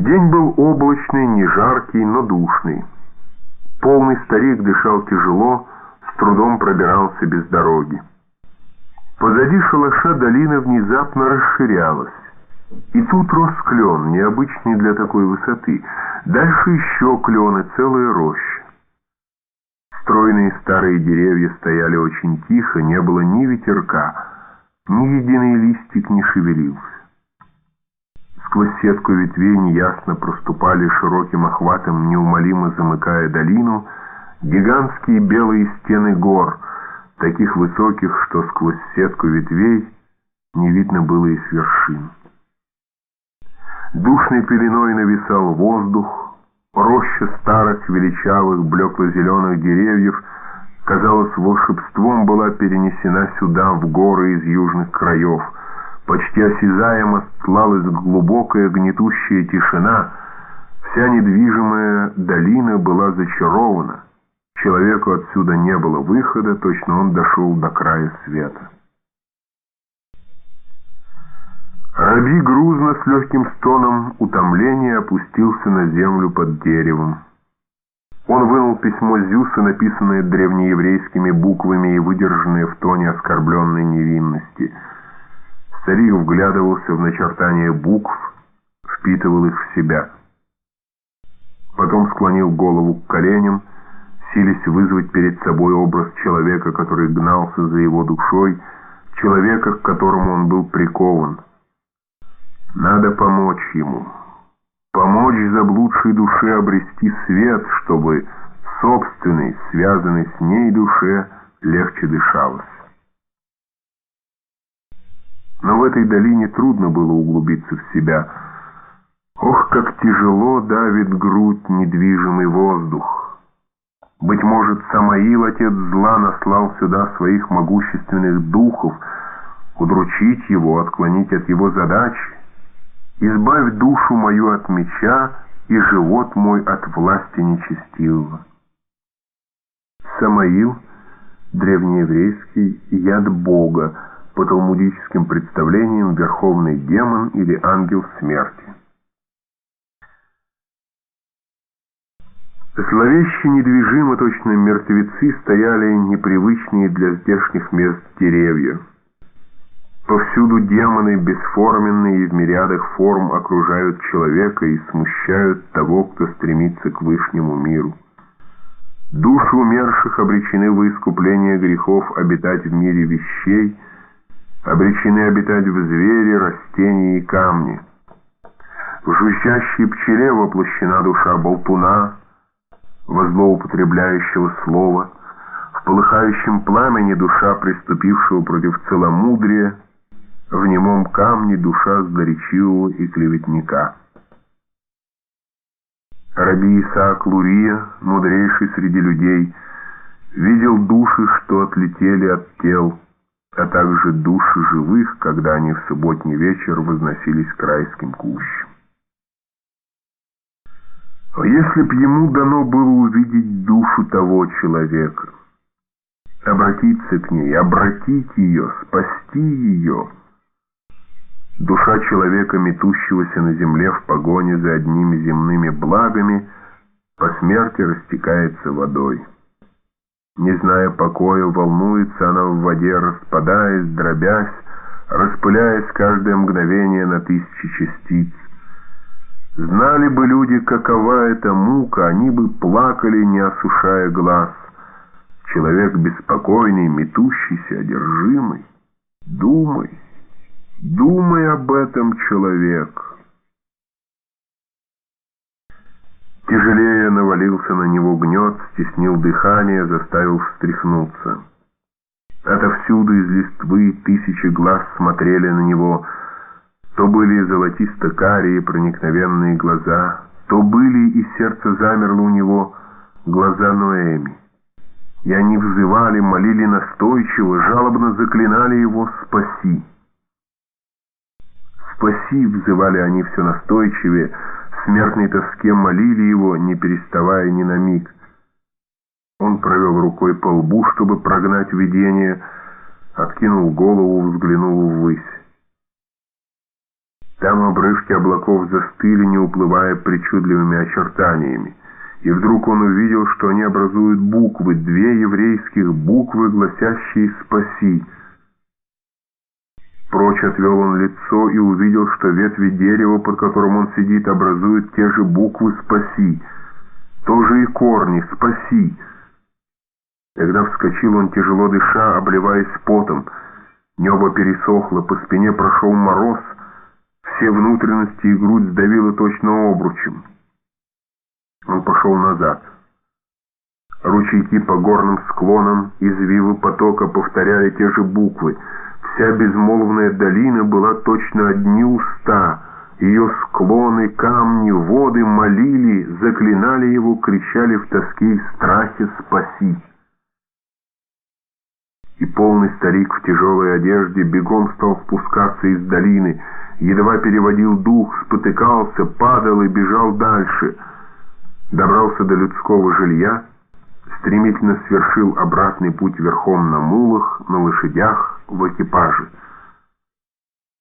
День был облачный, не жаркий, но душный. Полный старик дышал тяжело, с трудом пробирался без дороги. Позади шалаша долина внезапно расширялась. И тут рос клен, необычный для такой высоты. Дальше еще клены, целая роща. Стройные старые деревья стояли очень тихо, не было ни ветерка, ни единый листик не шевелился. Сквозь сетку ветвей неясно проступали широким охватом, неумолимо замыкая долину, гигантские белые стены гор, таких высоких, что сквозь сетку ветвей не видно было и с вершин. Душной пеленой нависал воздух, роща старых величавых блекло-зеленых деревьев, казалось, волшебством была перенесена сюда, в горы из южных краев — Почти осязаемо стлалась глубокая гнетущая тишина. Вся недвижимая долина была зачарована. Человеку отсюда не было выхода, точно он дошел до края света. Раби грузно с легким стоном утомления опустился на землю под деревом. Он вынул письмо Зюса, написанное древнееврейскими буквами и выдержанное в тоне оскорбленной невинности — Старик вглядывался в начертания букв, впитывал их в себя. Потом склонил голову к коленям, сились вызвать перед собой образ человека, который гнался за его душой, человека, к которому он был прикован. Надо помочь ему, помочь заблудшей душе обрести свет, чтобы собственной, связанной с ней душе, легче дышалось. Но в этой долине трудно было углубиться в себя. Ох, как тяжело давит грудь недвижимый воздух. Быть может, Самаил, отец зла, наслал сюда своих могущественных духов, удручить его, отклонить от его задачи. Избавь душу мою от меча и живот мой от власти нечестивого. Самаил, древнееврейский, яд Бога, по талмудическим представлениям верховный демон или ангел смерти. Зловеще недвижимо точно мертвецы стояли непривычные для здешних мест деревья. Повсюду демоны, бесформенные в мириадах форм, окружают человека и смущают того, кто стремится к вышнему миру. Души умерших обречены в искупление грехов обитать в мире вещей – обречены обитать в звере, растении и камне. В жужжащей пчеле воплощена душа болтуна, во злоупотребляющего слова, в полыхающем пламени душа, приступившего против целомудрия, в немом камне душа злоречивого и клеветника. Раби Исаак Лурия, мудрейший среди людей, видел души, что отлетели от тел, а также души живых, когда они в субботний вечер возносились к райским кущам. Если б ему дано было увидеть душу того человека, обратиться к ней, обратить ее, спасти ее, душа человека, метущегося на земле в погоне за одними земными благами, по смерти растекается водой. Не зная покоя, волнуется она в воде, распадаясь, дробясь, распыляясь каждое мгновение на тысячи частиц. Знали бы люди, какова эта мука, они бы плакали, не осушая глаз. Человек беспокойный, метущийся, одержимый. Думай, думай об этом, человек». Тяжелее навалился на него гнет, стеснил дыхание, заставил встряхнуться. Отовсюду из листвы тысячи глаз смотрели на него. То были золотисто-карие проникновенные глаза, то были, и сердце замерло у него, глаза Ноэми. И они взывали, молили настойчиво, жалобно заклинали его «Спаси!». «Спаси!» — взывали они все настойчивее, смертной тоске молили его, не переставая ни на миг. Он провел рукой по лбу, чтобы прогнать видение, откинул голову, взглянул ввысь. Там обрывки облаков застыли, не уплывая причудливыми очертаниями. И вдруг он увидел, что они образуют буквы, две еврейских буквы, гласящие «Спаси». Прочь отвел он лицо и увидел, что ветви дерева, под которым он сидит, образуют те же буквы «Спаси». Тоже и корни «Спаси». Тогда вскочил он, тяжело дыша, обливаясь потом. Небо пересохло, по спине прошел мороз, все внутренности и грудь сдавило точно обручем. Он пошел назад. Ручейки по горным склонам, извивы потока повторяли те же буквы. Вся безмолвная долина была точно одни уста. Ее склоны, камни, воды молили, заклинали его, кричали в тоске и страхе «Спаси!» И полный старик в тяжелой одежде бегом стал спускаться из долины, едва переводил дух, спотыкался, падал и бежал дальше — добрался до людского жилья, стремительно свершил обратный путь верхом на мулах, на лошадях, в экипаже —